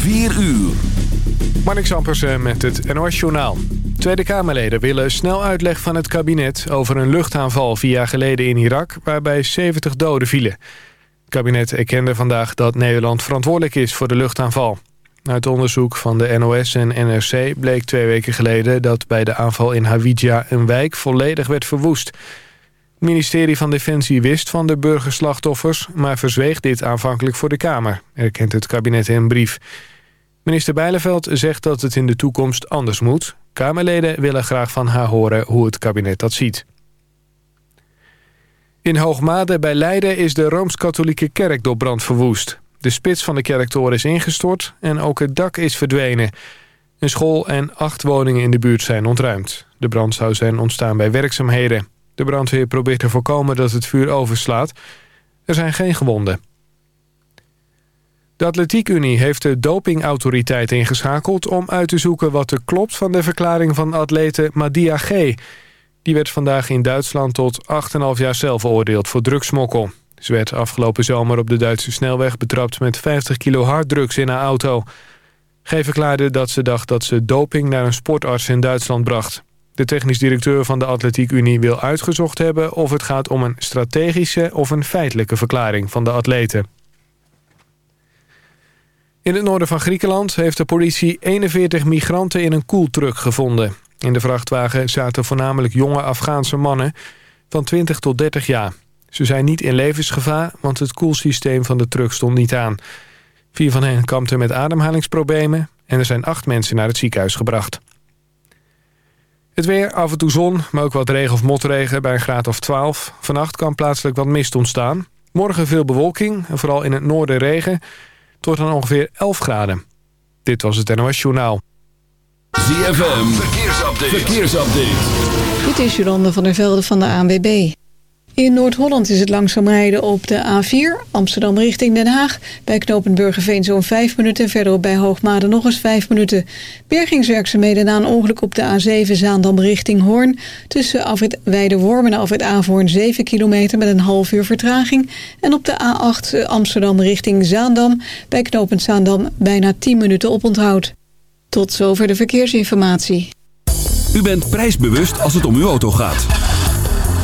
4 uur. Marnik Zampersen met het NOS-journaal. Tweede Kamerleden willen snel uitleg van het kabinet... over een luchtaanval vier jaar geleden in Irak... waarbij 70 doden vielen. Het kabinet erkende vandaag dat Nederland verantwoordelijk is voor de luchtaanval. Uit onderzoek van de NOS en NRC bleek twee weken geleden... dat bij de aanval in Hawija een wijk volledig werd verwoest. Het ministerie van Defensie wist van de burgerslachtoffers... maar verzweeg dit aanvankelijk voor de Kamer, erkent het kabinet in een brief... Minister Bijleveld zegt dat het in de toekomst anders moet. Kamerleden willen graag van haar horen hoe het kabinet dat ziet. In Hoogmade bij Leiden is de Rooms-Katholieke Kerk door brand verwoest. De spits van de kerktoren is ingestort en ook het dak is verdwenen. Een school en acht woningen in de buurt zijn ontruimd. De brand zou zijn ontstaan bij werkzaamheden. De brandweer probeert te voorkomen dat het vuur overslaat. Er zijn geen gewonden. De Atletiekunie heeft de dopingautoriteit ingeschakeld... om uit te zoeken wat er klopt van de verklaring van atlete Madia G. Die werd vandaag in Duitsland tot 8,5 jaar zelf veroordeeld voor drugsmokkel. Ze werd afgelopen zomer op de Duitse snelweg betrapt... met 50 kilo harddrugs in haar auto. G verklaarde dat ze dacht dat ze doping naar een sportarts in Duitsland bracht. De technisch directeur van de Atletiekunie wil uitgezocht hebben... of het gaat om een strategische of een feitelijke verklaring van de atleten. In het noorden van Griekenland heeft de politie 41 migranten in een koeltruck gevonden. In de vrachtwagen zaten voornamelijk jonge Afghaanse mannen van 20 tot 30 jaar. Ze zijn niet in levensgevaar, want het koelsysteem van de truck stond niet aan. Vier van hen kampten met ademhalingsproblemen en er zijn acht mensen naar het ziekenhuis gebracht. Het weer, af en toe zon, maar ook wat regen of motregen bij een graad of 12. Vannacht kan plaatselijk wat mist ontstaan. Morgen veel bewolking en vooral in het noorden regen... Het wordt dan ongeveer 11 graden. Dit was het NOS Journaal. ZFM, verkeersupdate. verkeersupdate. Dit is Jolande van der Velde van de ANWB. In Noord-Holland is het langzaam rijden op de A4, Amsterdam richting Den Haag. Bij knooppunt Burgerveen zo'n 5 minuten, verderop bij Hoogmade nog eens 5 minuten. Bergingswerkzaamheden na een ongeluk op de A7 Zaandam richting Hoorn. Tussen afrit Weideworm en afrit Avoorn 7 kilometer met een half uur vertraging. En op de A8 Amsterdam richting Zaandam bij knooppunt Zaandam bijna 10 minuten oponthoud. Tot zover de verkeersinformatie. U bent prijsbewust als het om uw auto gaat.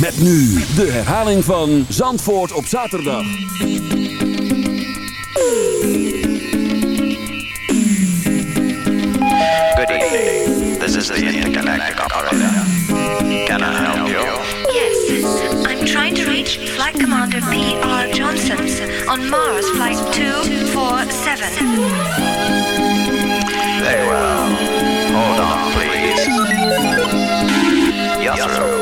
Met nu de herhaling van Zandvoort op zaterdag. Good evening. This is the intergalactic operator. Can I help you? Yes, I'm trying to reach Flight Commander P.R. Johnson on Mars Flight 247. Very well. Hold on, please. You're through.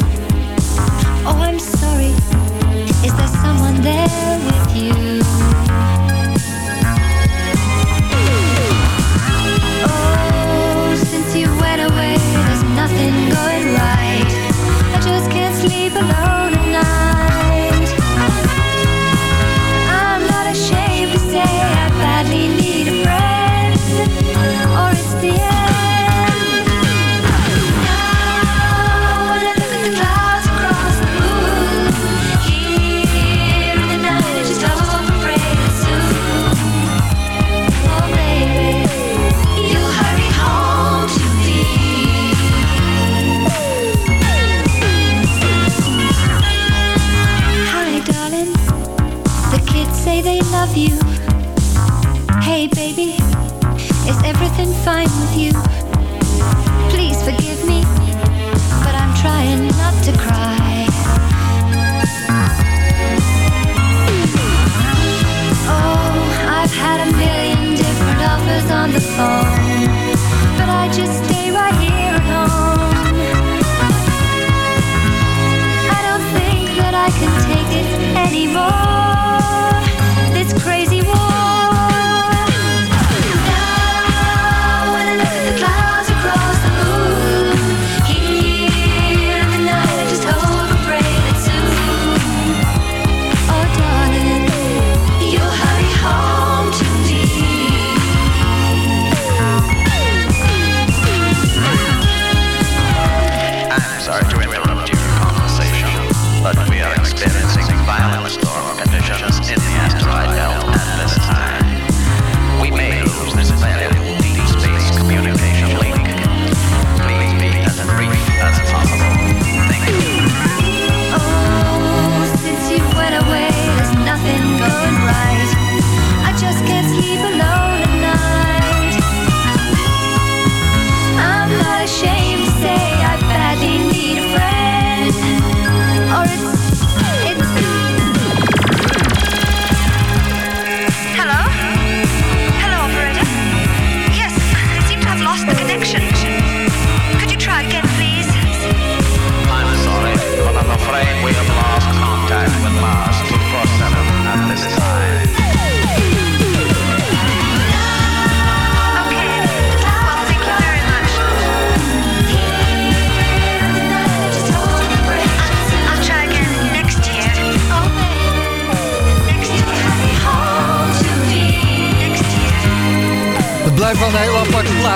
Oh, I'm sorry. Is there someone there with you?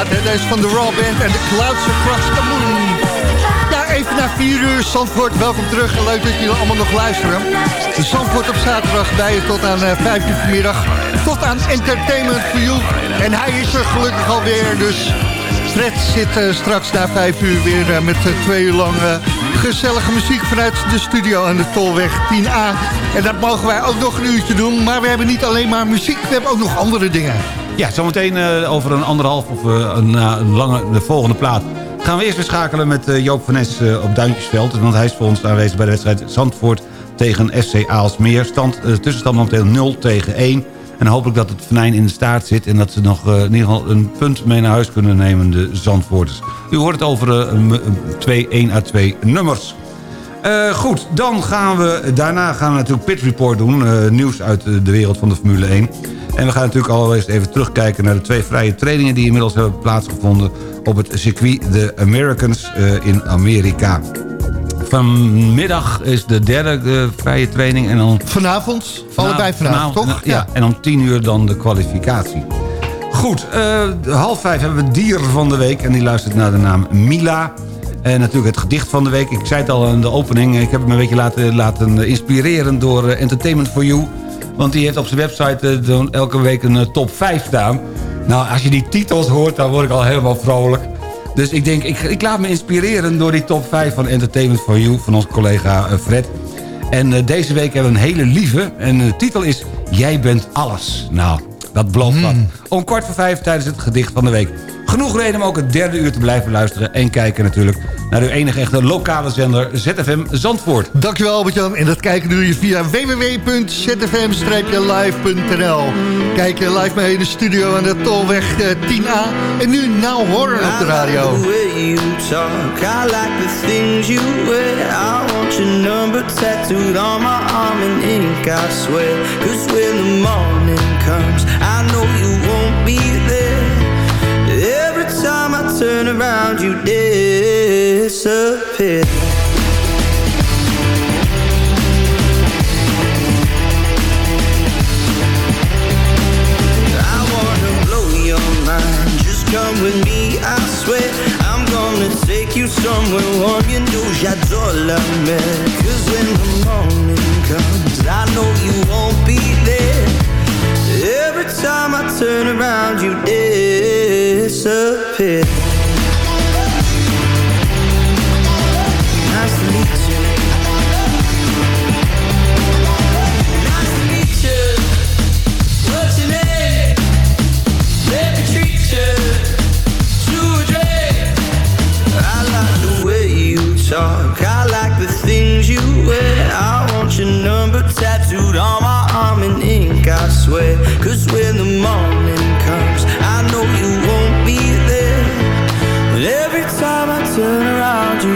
Plaat, hè? Deze van de Raw Band en de Clouds Across the Moon. Ja, even na 4 uur, Zandvoort, welkom terug. En leuk dat jullie allemaal nog luisteren. De Zandvoort op zaterdag bij je tot aan eh, 5 uur vanmiddag. Tot aan Entertainment for You. En hij is er gelukkig alweer, dus... Fred zit eh, straks na 5 uur weer eh, met eh, twee uur lang eh, gezellige muziek vanuit de studio aan de Tolweg 10A. En dat mogen wij ook nog een uurtje doen. Maar we hebben niet alleen maar muziek, we hebben ook nog andere dingen. Ja, zometeen eh, over een anderhalf of eh, een, na een lange, de volgende plaat... gaan we eerst weer schakelen met eh, Joop van Nes eh, op Duintjesveld. Want hij is voor ons aanwezig bij de wedstrijd Zandvoort tegen FC Aalsmeer. Stand, eh, tussenstand momenteel 0 tegen 1. En hopelijk dat het venijn in de staart zit... en dat ze nog eh, in ieder geval een punt mee naar huis kunnen nemen, de Zandvoorters. U hoort het over eh, een- een 2 1 à 2 nummers. Eh, goed, dan gaan we... Daarna gaan we natuurlijk Pit Report doen. eh, nieuws uit eh, de wereld van de Formule 1. En we gaan natuurlijk allereerst even terugkijken... naar de twee vrije trainingen die inmiddels hebben plaatsgevonden... op het circuit de Americans eh, in Amerika. Vanmiddag is de derde eh, vrije training. En dan Vanavond, allebei vanavond, toch? Ja. en om tien uur dan de kwalificatie. Goed, eh, half vijf hebben we dier van de week. En die luistert naar de naam Mila. En natuurlijk het gedicht van de week. Ik zei het al in de opening. Ik heb hem een beetje laten, laten inspireren door Entertainment for You. Want die heeft op zijn website dan elke week een eh, top 5 staan. Nou, als je die titels hoort, dan word ik al helemaal vrolijk. Dus ik denk, ik, ik laat me inspireren door die top 5 van Entertainment for You... van onze collega eh, Fred. En deze week hebben we een hele lieve. En de titel is Jij bent alles. Nou, dat belooft wat. Om kwart voor vijf tijdens het gedicht van de week. Genoeg reden om ook het derde uur te blijven luisteren... en kijken natuurlijk naar uw enige echte lokale zender ZFM Zandvoort. Dankjewel Albert-Jan. En dat kijken doe je via www.zfm-live.nl Kijk je live mee in de studio aan de Tolweg eh, 10A. En nu Now Horror op de radio. I like the way you talk. I like the things you wear. I want your number tattooed on my arm in ink, I swear. Cause when the morning comes, I know you won't be there. Every time I turn around, you disappear. I wanna blow your mind. Just come with me, I swear. I'm gonna take you somewhere warm. You know j'adore la mer. Cause when the morning comes, I know you won't be there. Every time I turn around, you disappear. Talk. I like the things you wear. I want your number tattooed on my arm in ink, I swear. Cause when the morning comes, I know you won't be there. But every time I turn around, you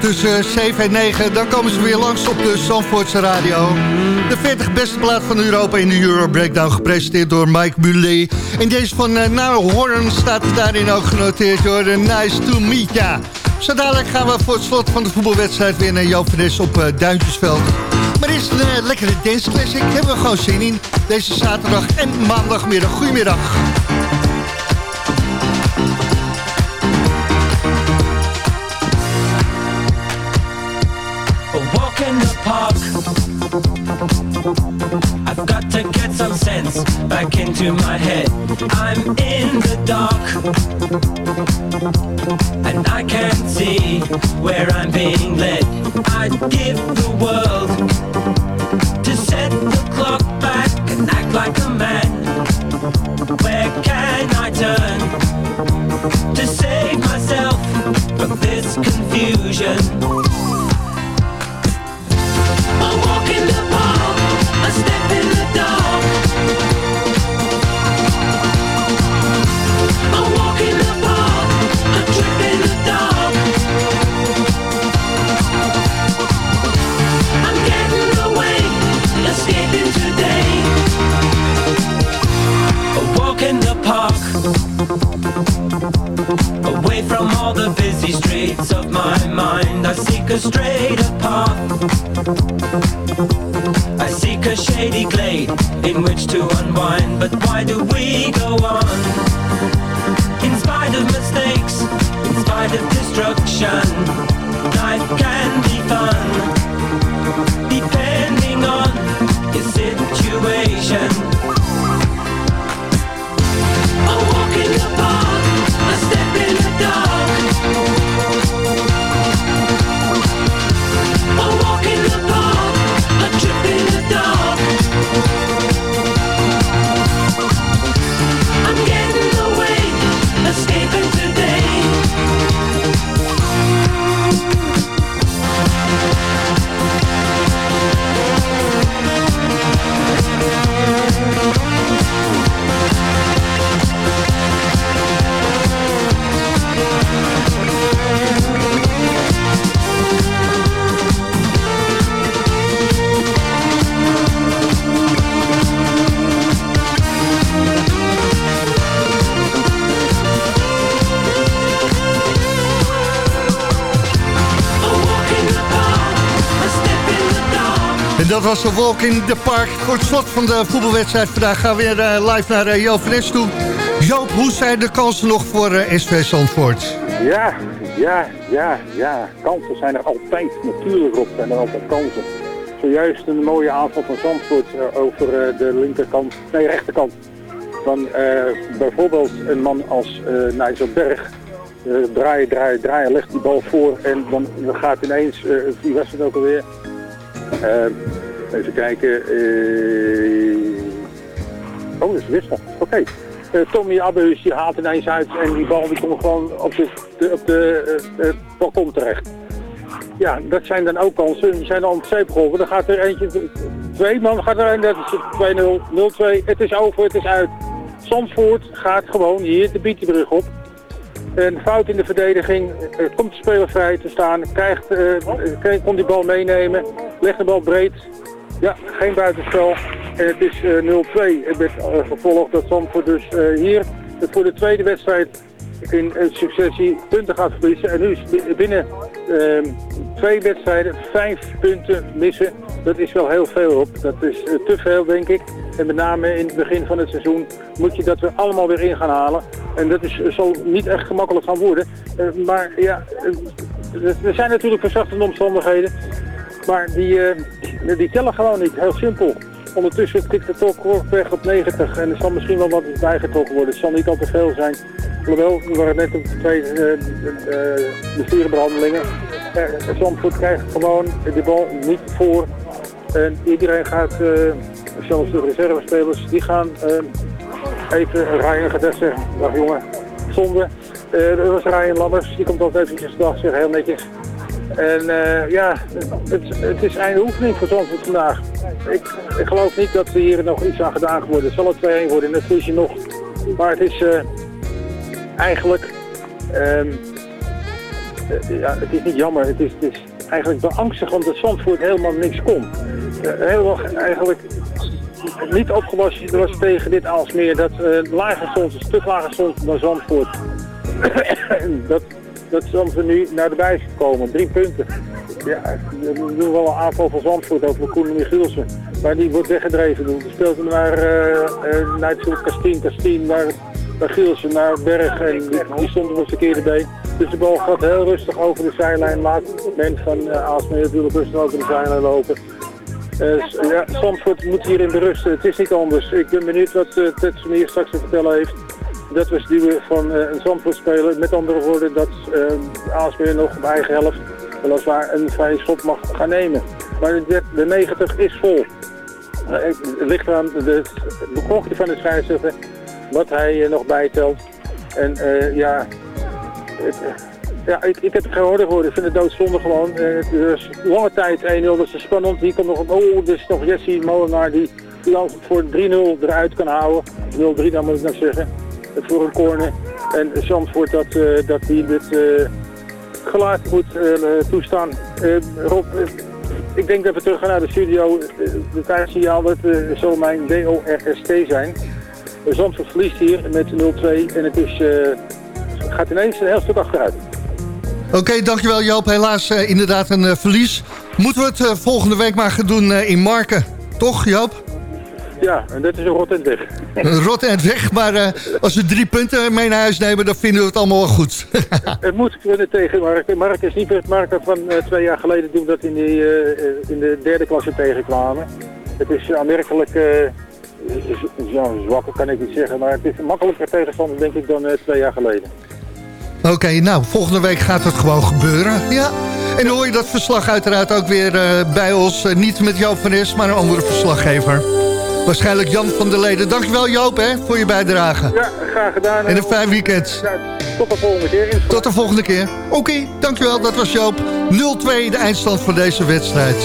Tussen 7 en 9, dan komen ze weer langs op de Zandvoortse Radio. De 40 beste plaat van Europa in de Euro Breakdown, gepresenteerd door Mike Muley. En deze van uh, Now Horn staat daarin ook genoteerd door de Nice to Meet Ya. Zo dadelijk gaan we voor het slot van de voetbalwedstrijd weer naar Joop Nes op uh, Duintjesveld. Maar eerst een uh, lekkere dance classic, hebben we gewoon zin in. Deze zaterdag en maandagmiddag. Goedemiddag. Into my head. I'm in the dark. And I can't see where I'm En dat was de Walk in the Park. Voor het slot van de voetbalwedstrijd vandaag gaan we weer eh, live naar uh, Joop Nes toe. Joop, hoe zijn de kansen nog voor eh, SV Zandvoort? Ja, ja, ja, ja. Kansen zijn er altijd. Natuurlijk Rob, zijn er altijd kansen. Zojuist een mooie aanval van Zandvoort over de linkerkant, nee rechterkant. Van bijvoorbeeld een man als Nigel Berg. Eh, draaien, draaien, legt die bal voor en dan, gaat ineens, wie was het ook alweer? Eh, even kijken. eh, Oh, dat is wissel. Oké. Eh, Tommy Abbeus die haalt ineens uit en die bal die komt gewoon op de, op de balkon terecht. Ja, dat zijn dan ook kansen. Die zijn op zeep geholpen. Dan gaat er eentje, twee man gaat er een, dat is 2-0, 0-2. Het is over, het is uit. Zandvoort gaat gewoon hier de Bietenbrug op. Een fout in de verdediging, er komt de speler vrij te staan, krijgt, eh, eh, kon die bal meenemen, legt de bal breed. Ja, geen buitenspel. En het is eh, 0-2. Het werd eh, gevolgd dat Zandvoort dus eh, hier voor de tweede wedstrijd in een successie punten gaat verliezen. En nu binnen ehm, twee wedstrijden vijf punten missen. Dat is wel heel veel op. Dat is eh, te veel denk ik. En met name in het begin van het seizoen moet je dat weer allemaal weer in gaan halen. En dat is, zal niet echt gemakkelijk gaan worden. Eh, maar ja, eh, er zijn natuurlijk verzachtende omstandigheden. Maar die, eh, die tellen gewoon niet. Heel simpel. Ondertussen tikt de klok weg op 90 en er zal misschien wel wat bijgetrokken worden. Het zal niet al te veel zijn. Hoewel, we waren net op twee eh, eh, de vierde behandelingen. Uh, Zandvoort krijgt gewoon de bal niet voor. En iedereen gaat, eh, zelfs de reservespelers, die gaan eh, even Ryan zeggen. Dag jongen, zonde. Eh dat was Ryan Lammers, die komt altijd eventjes dag zeggen, heel netjes. En eh, ja, het, het is einde oefening voor Zandvoort vandaag. Ik, ik geloof niet dat er hier nog iets aan gedaan wordt. Het zal het 2-1 worden en dat verlies je nog. Maar het is eh, eigenlijk... ehm, eh, ja, het is niet jammer, het is, het eigenlijk beangstigend dat Zandvoort helemaal niks kon. Helemaal eigenlijk niet opgelost was tegen dit Aalsmeer. Dat eh lager stond, een stuk lager stond dan Zandvoort. dat, dat Zandvoort nu naar de bij is gekomen. Drie punten. Ja, we doen wel een aanval van Zandvoort over Koen Michielsen. Maar die wordt weggedreven. Die speelt naar, eh eh, naar het Kastien, Kastien, naar, naar Gielsen, naar Berg. En die, die stond op het verkeerde been. Dus de bal gaat heel rustig over de zijlijn. Laat men van uh, Aalsmeer natuurlijk rustig over de zijlijn lopen. Eh, s- ja, Zandvoort moet hierin berusten. Het is niet anders. Ik ben benieuwd wat uh, Ted hier straks te vertellen heeft. Dat was duwen van eh, een Zandvoort speler. Met andere woorden dat uh, Aalsmeer nog op eigen helft weliswaar een vrije schot mag gaan nemen. Maar de, de 90 is vol. Eh, het ligt aan de bekochte van de scheidsrechter wat hij eh, nog bijtelt. En eh, ja, ja, ik, ik heb het gehoord. Ik vind het doodzonde gewoon. Eh, is lange tijd 1-0, dat is spannend. Hier komt nog een, oh, dus nog Jesse Molenaar die, die voor 3-0 eruit kan houden. 0-3 dan moet ik nog zeggen. Het voor een corner. En Zandvoort dat, eh, dat die dit eh, gelaten moet eh, toestaan. Eh, Rob, ik denk dat we terug gaan naar de studio. De tijdsignaal dat zal mijn DORST zijn. Zandvoort verliest hier met 0-2 en het is, gaat ineens een heel stuk achteruit. Oké, dankjewel Joop. Helaas inderdaad een verlies. Moeten we het volgende week maar gaan doen in Marken. Toch Joop? Ja, en dat is een rot en weg. Een rot en weg, maar eh, als we drie punten mee naar huis nemen... dan vinden we het allemaal wel goed. Het moet kunnen tegen Mark. Mark is niet meer het Mark dat van eh, twee jaar geleden toen we dat in, die, eh, in de derde klasse tegenkwamen. Het is aanmerkelijk, ja, zwakker kan ik niet zeggen, maar het is een makkelijker tegenstander denk ik dan twee jaar geleden. Oké, nou, volgende week gaat het gewoon gebeuren. Ja. En dan hoor je dat verslag uiteraard ook weer bij ons. Niet met Joop van Es, maar een andere verslaggever. Waarschijnlijk Jan van der Leden. Dankjewel Joop hè, voor je bijdrage. Ja, graag gedaan. En een fijn weekend. Ja, tot de volgende keer. Tot de volgende keer. Oké, dankjewel. Dat was Joop. 0-2 de eindstand van deze wedstrijd.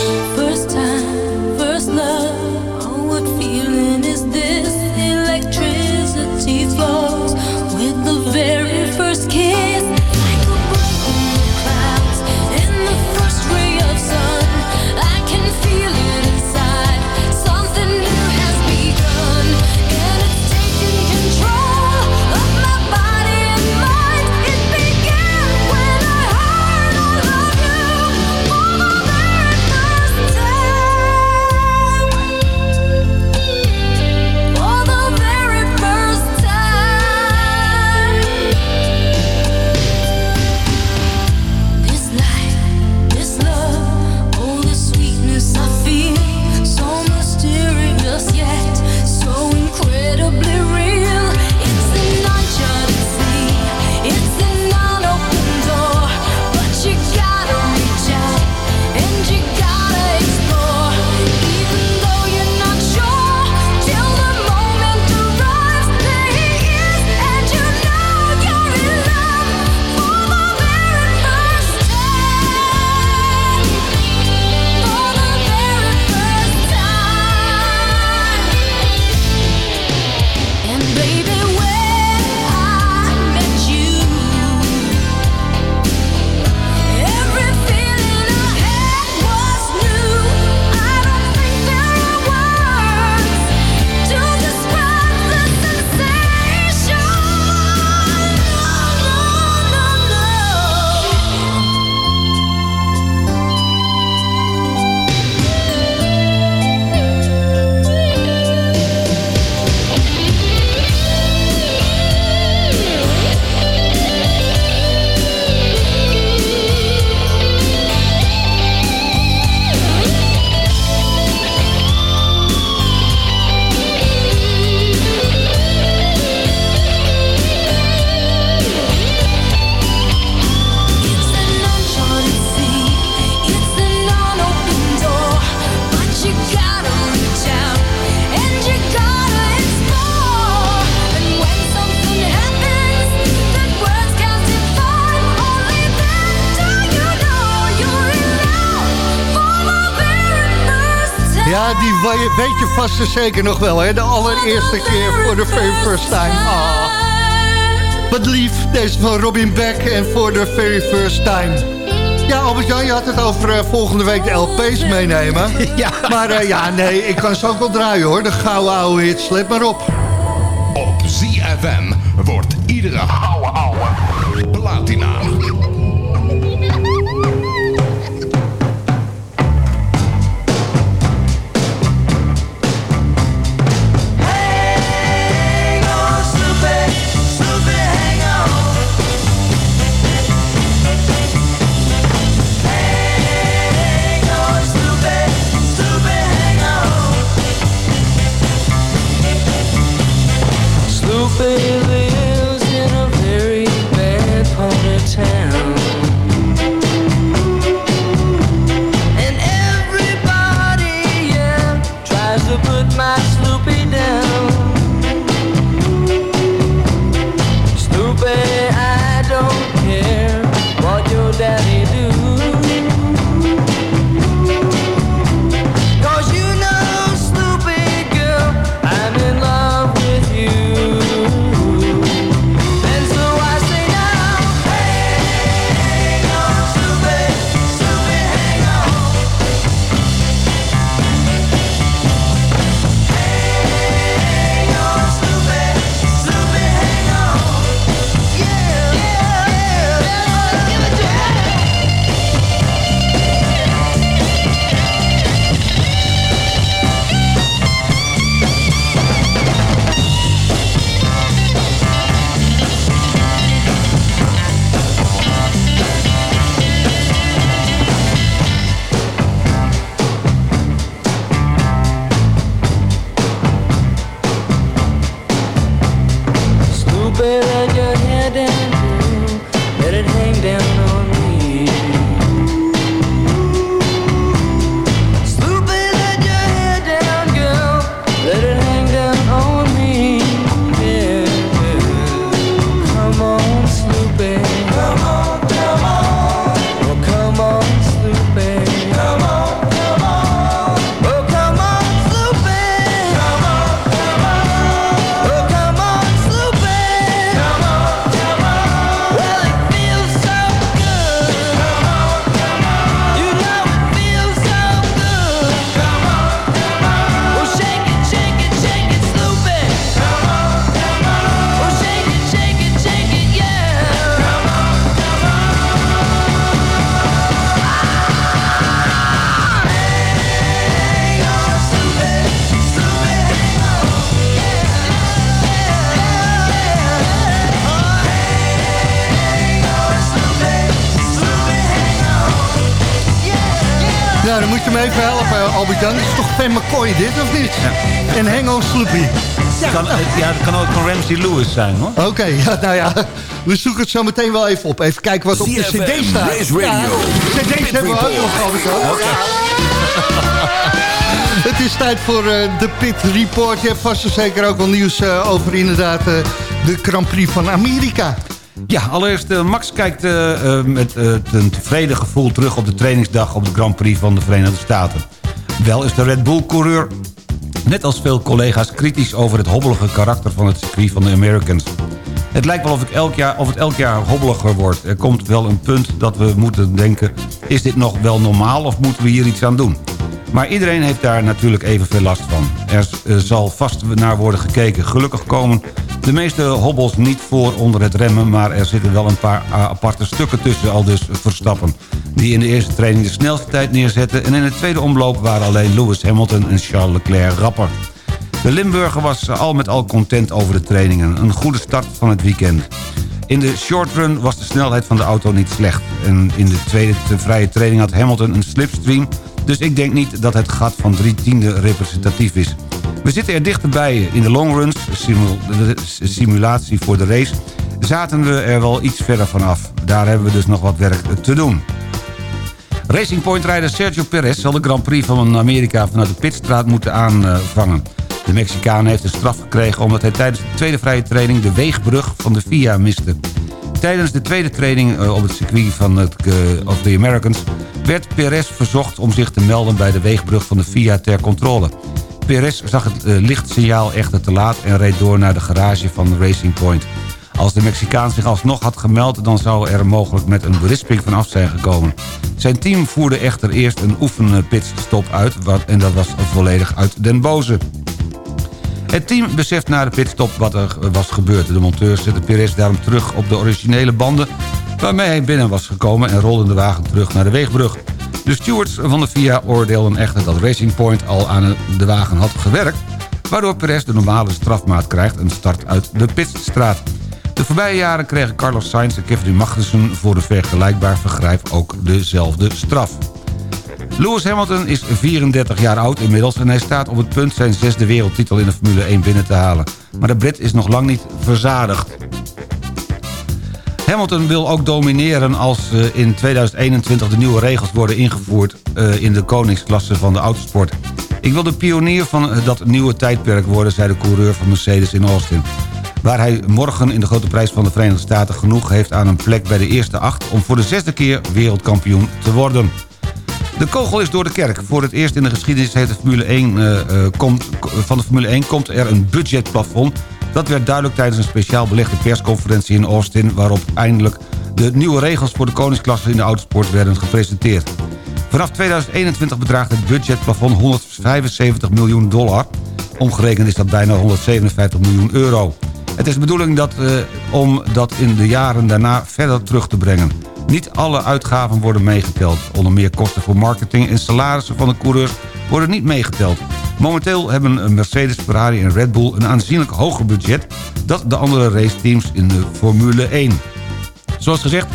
Weet je vast en zeker nog wel, hè? De allereerste keer voor de very first time. Ah. Wat lief, deze van Robin Beck en voor de very first time. Ja, Albert-Jan, je had het over eh, volgende week de LP's meenemen. Ja. Maar eh, ja, nee, ik kan ze ook wel draaien, hoor. De gouden oude hits, let maar op. Op ZFM wordt iedere Albert-Jan. Is toch Pam McCoy dit, of niet? En Hang on Sloopy. Kan, eh, ja, dat kan ook van Ramsey Lewis zijn, hoor. Oké, ja, nou ja, we zoeken het zo meteen wel even op. Even kijken wat op de cd staat. Race Radio. Ja, cd's hebben we ook nog. Het is tijd voor eh, de Pit Report. Je hebt vast en zeker ook wel nieuws eh, over inderdaad eh, de Grand Prix van Amerika. Ja, allereerst Max kijkt met eh, een tevreden gevoel terug op de trainingsdag op de Grand Prix van de Verenigde Staten. Wel is de Red Bull-coureur, net als veel collega's, kritisch over het hobbelige karakter van het circuit van de Americans. Het lijkt wel of, ik elk jaar, of het elk jaar hobbeliger wordt. Er komt wel een punt dat we moeten denken... is dit nog wel normaal of moeten we hier iets aan doen? Maar iedereen heeft daar natuurlijk evenveel last van. Er eh, zal vast naar worden gekeken. Gelukkig komen de meeste hobbels niet voor onder het remmen... maar er zitten wel een paar aparte stukken tussen, al dus Verstappen... die in de eerste training de snelste tijd neerzetten... en in de tweede omloop waren alleen Lewis Hamilton en Charles Leclerc rapper. De Limburger was al met al content over de trainingen. Een goede start van het weekend. In de shortrun was de snelheid van de auto niet slecht. En in de tweede vrije training had Hamilton een slipstream... dus ik denk niet dat het gat van drie tiende representatief is. We zitten er dichterbij. In de longruns, simu de simulatie voor de race... zaten we er wel iets verder vanaf. Daar hebben we dus nog wat werk te doen. Racing Point-rijder Sergio Perez zal de Grand Prix van Amerika vanuit de pitstraat moeten aanvangen. De Mexicaan heeft een straf gekregen omdat hij tijdens de tweede vrije training de weegbrug van de FIA miste. Tijdens de tweede training eh, op het circuit van het eh, of the Americans... werd Perez verzocht om zich te melden bij de weegbrug van de FIA ter controle. Perez zag het eh, lichtsignaal echter te laat en reed door naar de garage van Racing Point. Als de Mexicaan zich alsnog had gemeld... dan zou er mogelijk met een berisping vanaf zijn gekomen. Zijn team voerde echter eerst een oefenpitstop uit... en dat was volledig uit den boze. Het team beseft na de pitstop wat er was gebeurd. De monteur zette Perez daarom terug op de originele banden... waarmee hij binnen was gekomen en rolde de wagen terug naar de weegbrug. De stewards van de FIA oordeelden echter dat Racing Point al aan de wagen had gewerkt... waardoor Perez de normale strafmaat krijgt, een start uit de pitstraat. De voorbije jaren kregen Carlos Sainz en Kevin Magnussen... voor een vergelijkbaar vergrijp ook dezelfde straf. Lewis Hamilton is 34 jaar oud inmiddels... en hij staat op het punt zijn zesde wereldtitel in de Formule 1 binnen te halen. Maar de Brit is nog lang niet verzadigd. Hamilton wil ook domineren als eh, in 2021 de nieuwe regels worden ingevoerd... eh, in de koningsklasse van de autosport. Ik wil de pionier van dat nieuwe tijdperk worden... zei de coureur van Mercedes in Austin. Waar hij morgen in de grote prijs van de Verenigde Staten genoeg heeft aan een plek bij de eerste acht... om voor de zesde keer wereldkampioen te worden. De kogel is door de kerk. Voor het eerst in de geschiedenis heeft de Formule 1, eh, eh, komt, van de Formule 1 komt er een budgetplafond. Dat werd duidelijk tijdens een speciaal belegde persconferentie in Austin... waarop eindelijk de nieuwe regels voor de koningsklasse in de autosport werden gepresenteerd. Vanaf 2021 bedraagt het budgetplafond 175 miljoen dollar. Omgerekend is dat bijna 157 miljoen euro. Het is de bedoeling dat, eh, om dat in de jaren daarna verder terug te brengen. Niet alle uitgaven worden meegeteld. Onder meer kosten voor marketing en salarissen van de coureurs worden niet meegeteld. Momenteel hebben Mercedes, Ferrari en Red Bull een aanzienlijk hoger budget... dan de andere raceteams in de Formule 1. Zoals gezegd,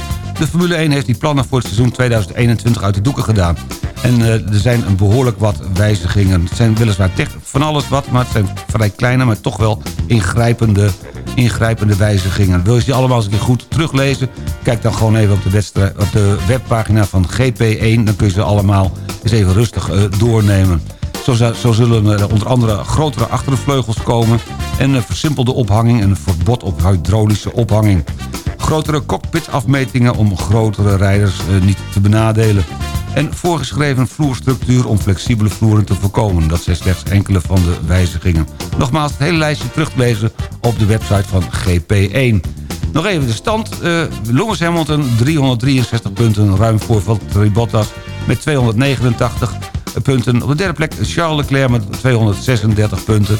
de Formule 1 heeft die plannen voor het seizoen 2021 uit de doeken gedaan. En eh, er zijn een behoorlijk wat wijzigingen. Het zijn weliswaar van alles wat, maar het zijn vrij kleine... maar toch wel ingrijpende, ingrijpende wijzigingen. Wil je ze allemaal eens een keer goed teruglezen? Kijk dan gewoon even op de, webpagina van GP1. Dan kun je ze allemaal eens even rustig eh, doornemen. Zo, zo zullen er onder andere grotere achtervleugels komen... en een versimpelde ophanging en een verbod op hydraulische ophanging. Grotere cockpitafmetingen om grotere rijders eh, niet te benadelen. En voorgeschreven vloerstructuur om flexibele vloeren te voorkomen. Dat zijn slechts enkele van de wijzigingen. Nogmaals, het hele lijstje terug te lezen op de website van GP1. Nog even de stand. Lewis Hamilton 363 punten, ruim voor Valtteri Bottas met 289 punten. Op de derde plek Charles Leclerc met 236 punten.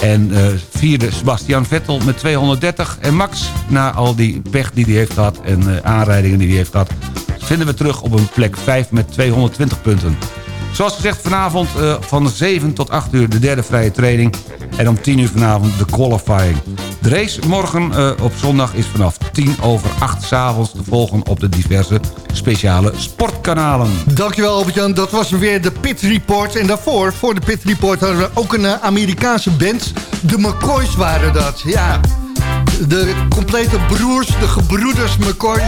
En eh, vierde Sebastian Vettel met 230. En Max, na al die pech die hij heeft gehad en eh, aanrijdingen die hij heeft gehad... vinden we terug op een plek 5 met 220 punten. Zoals gezegd vanavond eh, van 7 tot 8 uur de derde vrije training. En om 10 uur vanavond de qualifying. Race morgen eh, op zondag is vanaf 10 over 8 s'avonds te volgen op de diverse speciale sportkanalen. Dankjewel Albert-Jan, dat was weer de Pit Report. En daarvoor, voor de Pit Report, hadden we ook een eh, Amerikaanse band. De McCoys waren dat, ja. De complete broers, de gebroeders McCoy.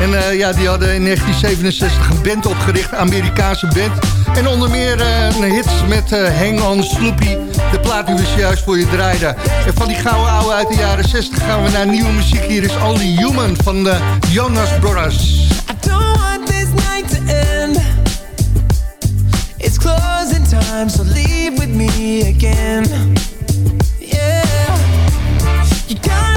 En eh, ja, die hadden in 1967 een band opgericht, Amerikaanse band. En onder meer eh, een hits met eh, Hang On Sloopy, de plaat die we juist voor je draaiden. En van die gouden ouwe uit de jaren 60 gaan we naar nieuwe muziek. Hier is Only Human van de Jonas Brothers. I don't want this night to end. It's closing time, so leave with me again. Yeah, you got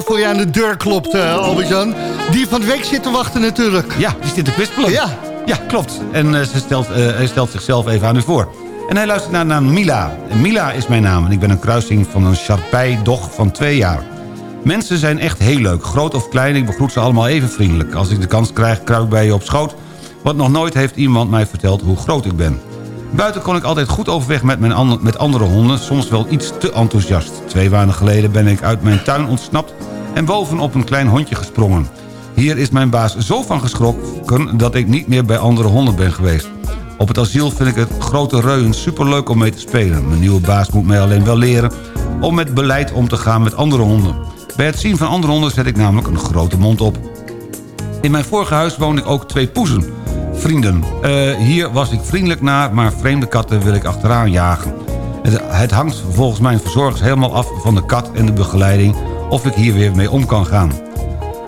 waarvoor je aan de deur klopt, eh Albert-Jan. Die van de week zit te wachten natuurlijk. Ja, die zit te kwispelen. Ja. Ja, klopt. En eh, ze stelt, eh, hij stelt zichzelf even aan u voor. En hij luistert naar de naam Mila. Mila is mijn naam en ik ben een kruising van een Sharpei-dog van twee jaar. Mensen zijn echt heel leuk, groot of klein. Ik begroet ze allemaal even vriendelijk. Als ik de kans krijg, kruip ik bij je op schoot. Want nog nooit heeft iemand mij verteld hoe groot ik ben. Buiten kon ik altijd goed overweg met, mijn met andere honden. Soms wel iets te enthousiast. Twee maanden geleden ben ik uit mijn tuin ontsnapt... en bovenop een klein hondje gesprongen. Hier is mijn baas zo van geschrokken... dat ik niet meer bij andere honden ben geweest. Op het asiel vind ik het grote reuien superleuk om mee te spelen. Mijn nieuwe baas moet mij alleen wel leren... om met beleid om te gaan met andere honden. Bij het zien van andere honden zet ik namelijk een grote mond op. In mijn vorige huis woonde ik ook twee poezen. Vrienden. Eh, hier was ik vriendelijk naar, maar vreemde katten wil ik achteraan jagen. Het, het hangt volgens mijn verzorgers helemaal af van de kat en de begeleiding... of ik hier weer mee om kan gaan.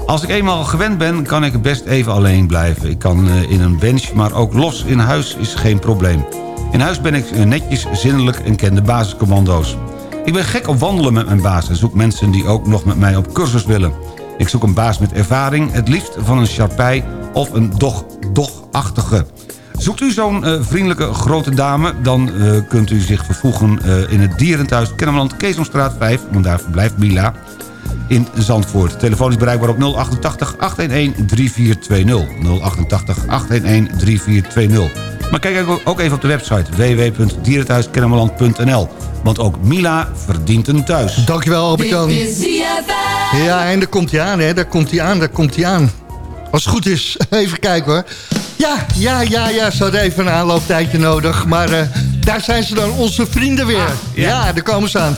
Als ik eenmaal gewend ben, kan ik best even alleen blijven. Ik kan eh, in een bench, maar ook los in huis is geen probleem. In huis ben ik eh, netjes, zinnelijk en ken de basiscommando's. Ik ben gek op wandelen met mijn baas en zoek mensen die ook nog met mij op cursus willen. Ik zoek een baas met ervaring, het liefst van een Sharpei of een dog, dogachtige. Zoekt u zo'n eh, vriendelijke grote dame... dan kunt u zich vervoegen in het dierenthuis Kennemerland Keesomstraat 5... want daar verblijft Mila in Zandvoort. Telefoon is bereikbaar op 088 811 3420. 088 811 3420. Maar kijk ook- ook even op de website www.dierenthuiskennemerland.nl. Want ook Mila verdient een thuis. Dankjewel Albert-Jan. Ja, en daar komt hij aan, hè. Daar komt hij aan, daar komt hij aan. Als het goed is, even kijken hoor. Ja, ja, ja, ja, ze hadden even een aanlooptijdje nodig. Maar eh, daar zijn ze dan, onze vrienden weer. ja. ja, daar komen ze aan.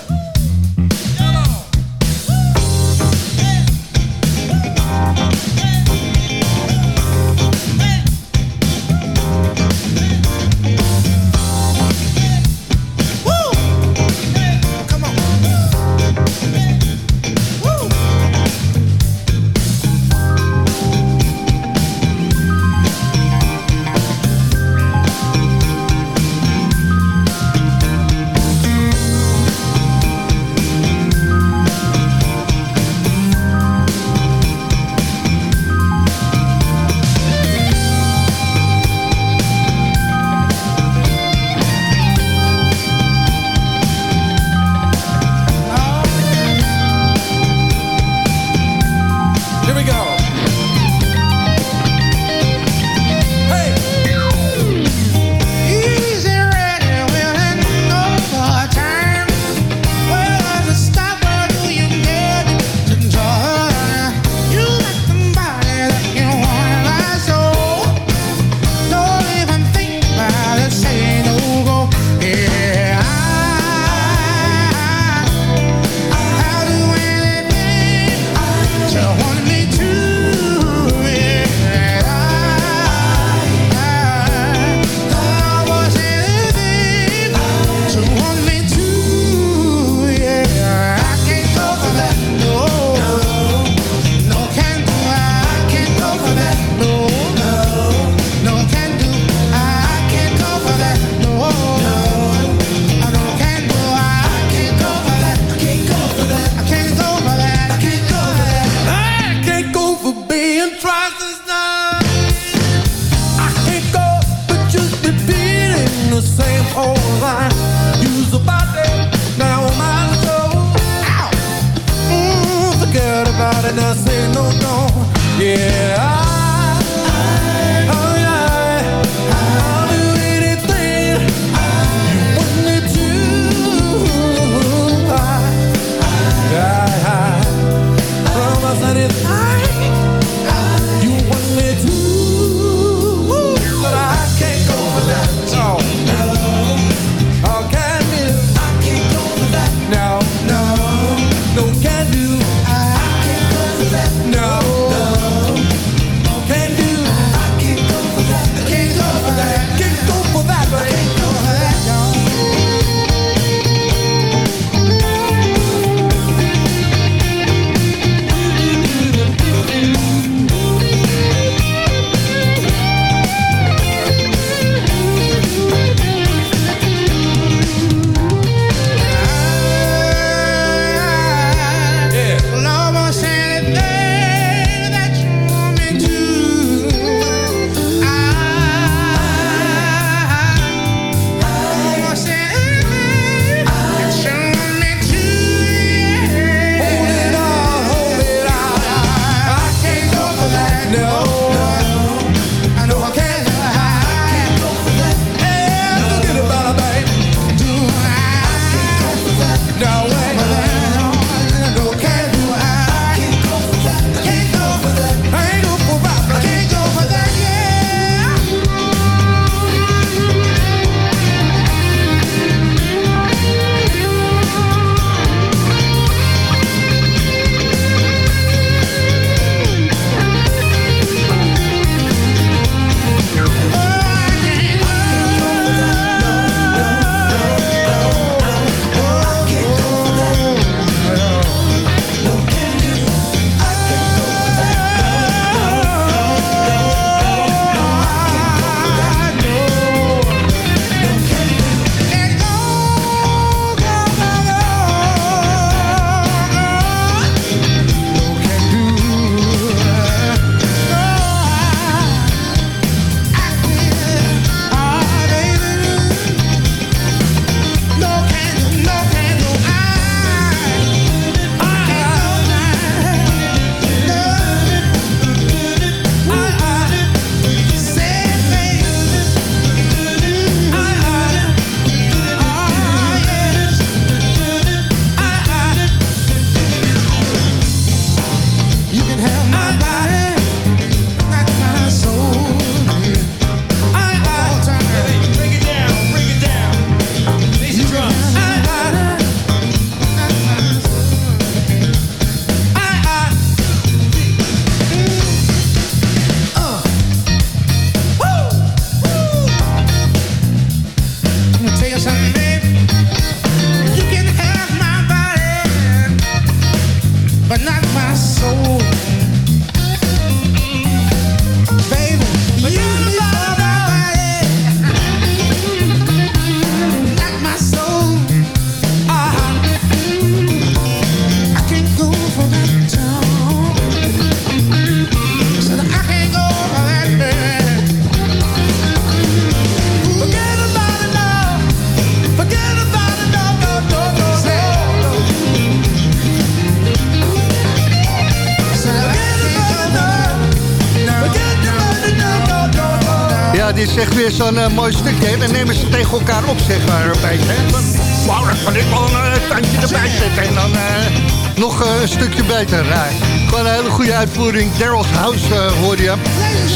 Zo'n eh, mooi stukje. Dan nemen ze tegen elkaar op, zeg maar, een beetje. hè. Wauw, dat kan ik wel een eh, tandje erbij zetten. En dan eh, nog een stukje beter. Nou, gewoon een hele goede uitvoering. Daryl's House hoorde je.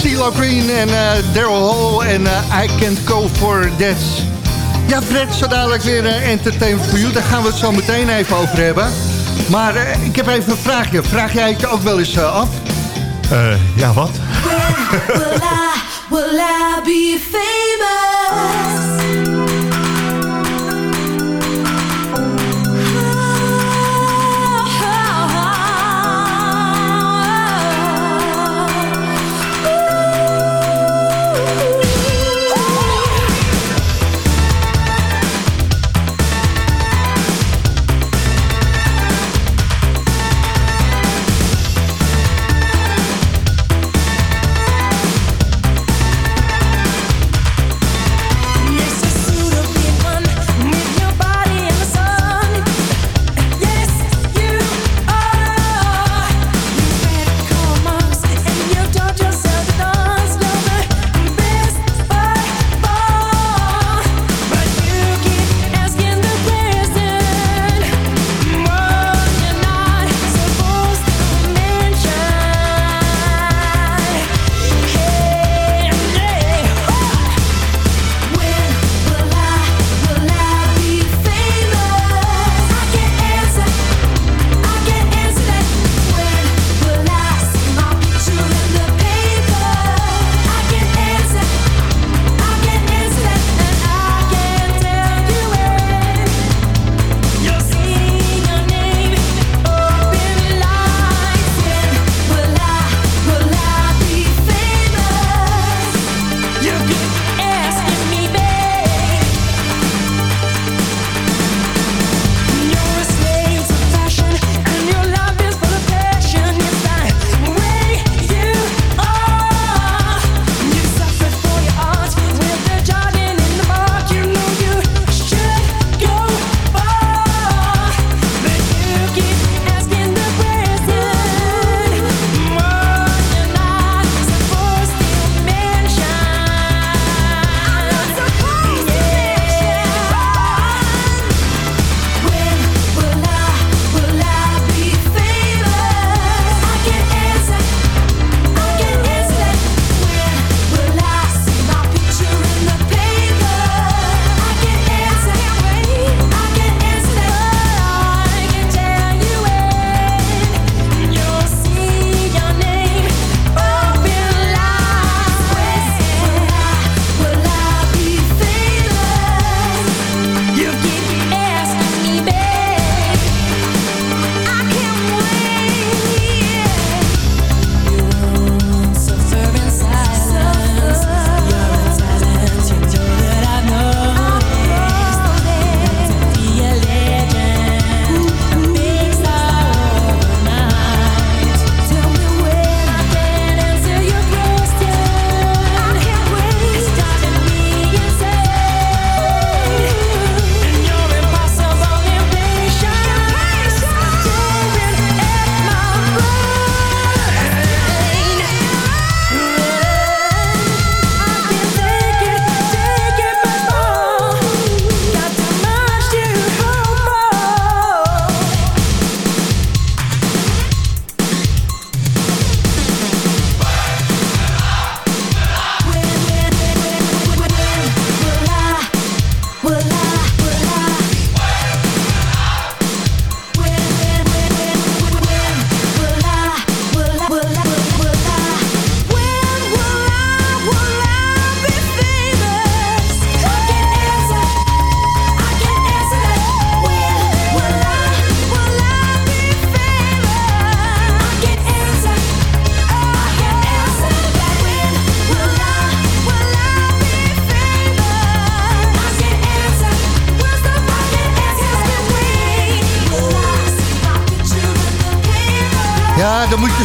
CeeLo Green en eh, Daryl Hall en I Can't Go For That. Ja, Fred, zo dadelijk weer Entertainment for You. Daar gaan we het zo meteen even over hebben. Maar eh, ik heb even een vraagje. Vraag jij het je ook wel eens eh, af? ja, wat? Will I, be famous?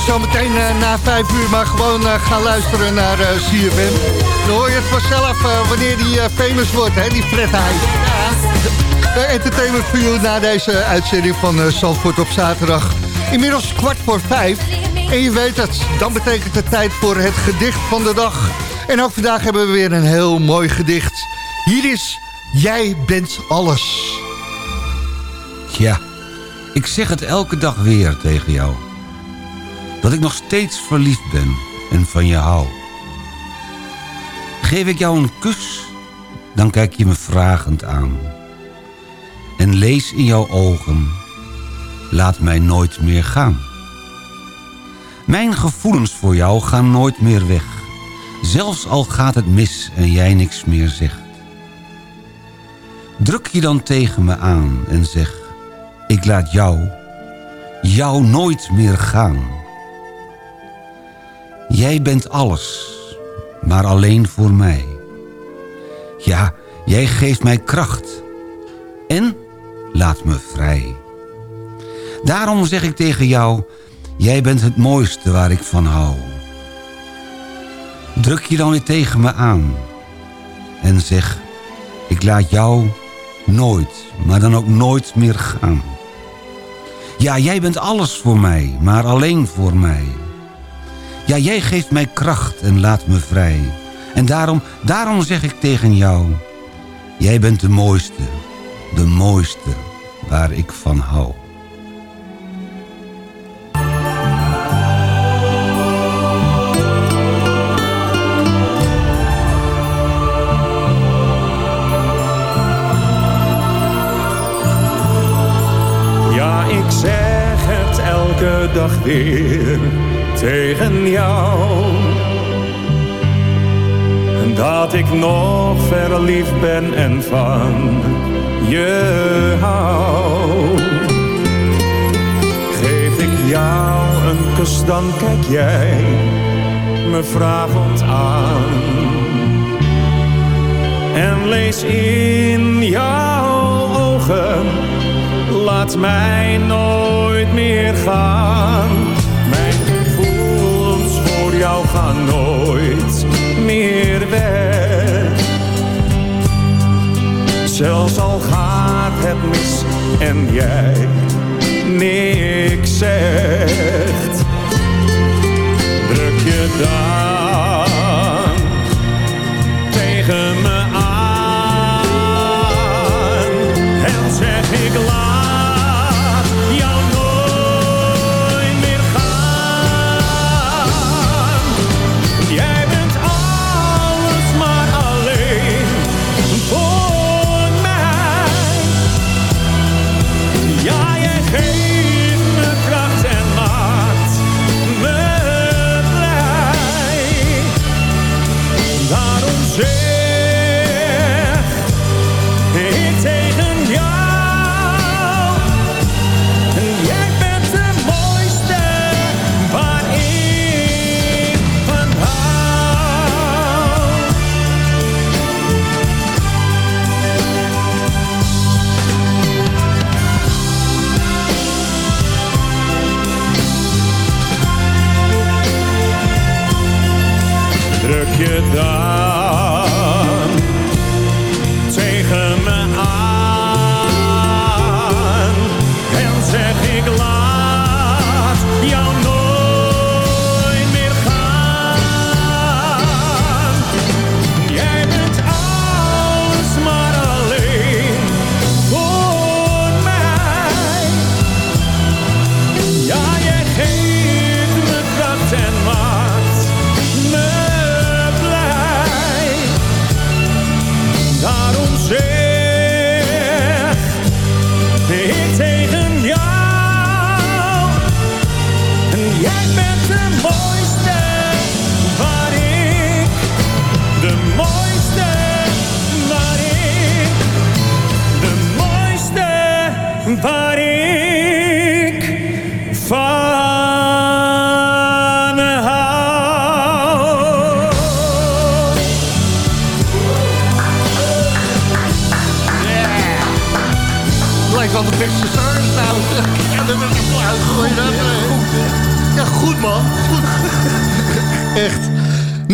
Ja, dan moet je zo meteen eh, na vijf uur maar gewoon eh, gaan luisteren naar eh CFM. Dan hoor je het vanzelf wanneer die famous wordt, hè, die Heij. Ja. Entertainment for you na deze uitzending van eh Zandvoort op zaterdag. Inmiddels kwart voor vijf. En je weet het, dan betekent het tijd voor het gedicht van de dag. En ook vandaag hebben we weer een heel mooi gedicht. Hier is Jij bent alles. Ja, ik zeg het elke dag weer tegen jou. Dat ik nog steeds verliefd ben en van je hou. Geef ik jou een kus, dan kijk je me vragend aan. En lees in jouw ogen, laat mij nooit meer gaan. Mijn gevoelens voor jou gaan nooit meer weg. Zelfs al gaat het mis en jij niks meer zegt. Druk je dan tegen me aan en zeg... Ik laat jou, jou nooit meer gaan. Jij bent alles, maar alleen voor mij. Ja, jij geeft mij kracht. En laat me vrij. Daarom zeg ik tegen jou... Jij bent het mooiste waar ik van hou. Druk je dan weer tegen me aan. En zeg... Ik laat jou nooit, maar dan ook nooit meer gaan. Ja, jij bent alles voor mij, maar alleen voor mij. Ja, jij geeft mij kracht en laat me vrij. En daarom, daarom zeg ik tegen jou... Jij bent de mooiste, de mooiste waar ik van hou. Ja, ik zeg het elke dag weer tegen jou. Dat ik nog verliefd ben en van je hou. Geef ik jou een kus, dan kijk jij me vragend aan. En lees in jouw ogen laat mij nooit meer gaan. Gaan nooit meer weg. Zelfs al gaat het mis en jij niks zegt.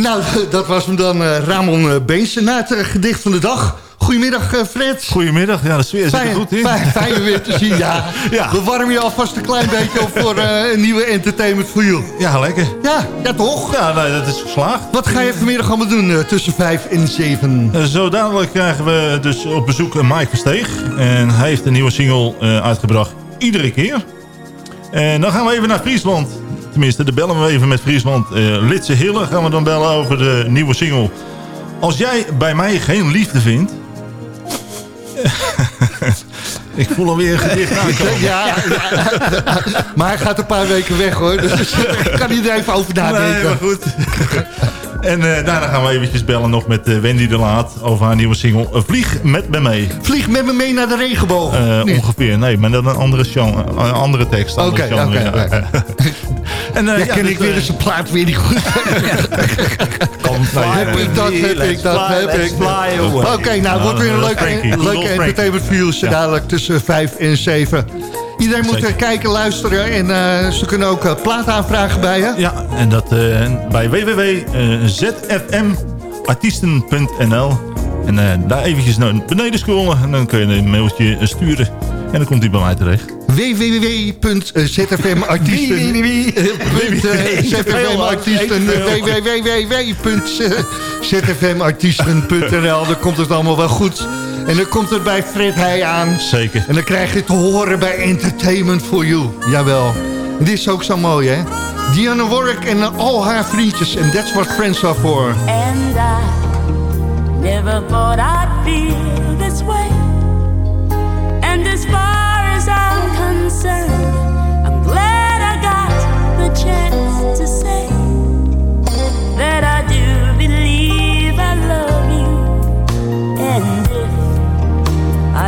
Nou, dat was hem dan, eh, Ramon eh, Beense. Na het eh, gedicht van de dag goedemiddag Fred. Goedemiddag, ja, de sfeer zit er Fijn, goed in. fijn, fijn je weer te zien, ja. Ja. We warmen je alvast een klein beetje op voor een nieuwe entertainment voor you. Ja, lekker. Ja, ja toch? Ja, nee, dat is geslaagd. Wat ga je vanmiddag allemaal doen tussen 5 en 7? Eh, Zo dadelijk krijgen we dus op bezoek Mike Versteeg. En hij heeft een nieuwe single uitgebracht. Iedere keer. En dan gaan we even naar Friesland. Tenminste, dan bellen we even met Friesland. Eh Litse Hille gaan we dan bellen over de nieuwe single. Als jij bij mij geen liefde vindt... Ik voel alweer een gedicht aankomen. Ja, ja. maar hij gaat een paar weken weg hoor. Dus ik kan er even over nadenken. Nee, maar goed. En eh, daarna gaan we eventjes bellen nog met eh, Wendy de Laat over haar nieuwe single eh, Vlieg met me mee. Vlieg met me mee naar de regenboog. Eh, Nee. Ongeveer, nee, maar dat een andere, genre, een andere tekst. Oké, oké, ja. oké. En Ja, ken dus, ik weer eens een plaat weer niet goed. heb ik dat, heb ik dat, heb ik. Oké, nou, wordt weer een leuke, leuke entertainment. Ja. Dadelijk tussen 5 en 7. Iedereen moet Zeker. kijken, luisteren en eh, ze kunnen ook uh, plaat aanvragen bij je. Ja, en dat eh, bij www.zfmartiesten.nl En daar eventjes naar beneden scrollen en dan kun je een mailtje sturen. En dan komt hij bij mij terecht. www.zfmartiesten zfmartiesten www.zfmartiesten.nl Dan komt het allemaal wel goed. En dan komt het bij Fred Heij aan. Zeker. En dan krijg je te horen bij Entertainment for You. Jawel. En dit is ook zo mooi, hè? Diana Warwick en al haar vriendjes. En that's what friends are for. And I never thought I'd feel this way. And as far as I'm concerned,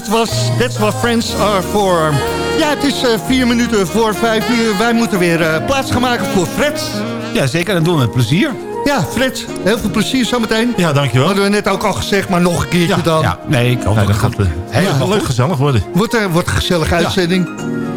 Dat was That's What Friends Are For. Ja, het is eh, vier minuten voor vijf uur. Wij moeten weer eh, plaats gaan maken voor Fred. Ja, zeker. En doen we met plezier. Ja, Fred, heel veel plezier zometeen. Ja, dankjewel. Hadden we net ook al gezegd, maar nog een keertje dan. Ja, nee, ik hoop Ja, dat dat het gaat eh, Helemaal leuk gezellig worden. Wordt, er, wordt een gezellige uitzending.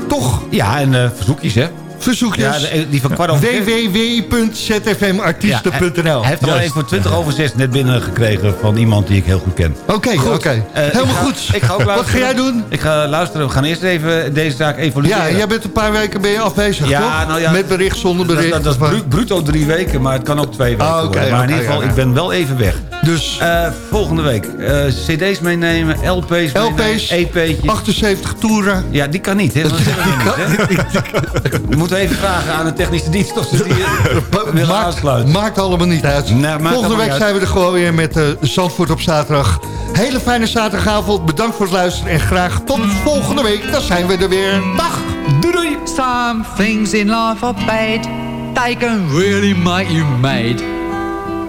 Toch? Ja, en eh, verzoekjes, hè? Verzoekjes. Ja, die van kwart over www.zfmartiesten.nl Hij heeft er al even voor 20 over 6 net binnengekregen van iemand die ik heel goed ken. Oké, Goed. oké. Eh, Helemaal ga- goed. Ik ga ook Wat ga jij doen? Ik ga luisteren. We gaan eerst even deze zaak evalueren. Ja, jij bent een paar weken ben je afwezig, Ja, toch? nou ja. Met bericht, zonder bericht. Dat, dat, dat is bru- bruto drie weken, maar het kan ook twee weken Ah. Maar in ieder geval, ik ben wel even weg. Dus Eh, volgende week. eh, cd's meenemen, LP's meenemen, LP's, EP'tjes. 78 toeren. Ja, die kan niet, hè? Dat we niet, hè? We moeten even vragen aan de technische dienst of ze die eh, willen Maakt, aansluiten. maakt allemaal niet uit. Volgende week uit. zijn we er gewoon weer met eh, Zandvoort op zaterdag. Hele fijne zaterdagavond. Bedankt voor het luisteren. En graag tot volgende week. Dan zijn we er weer. Dag. Doei doei. Some things in life are bad. They can really make you mad.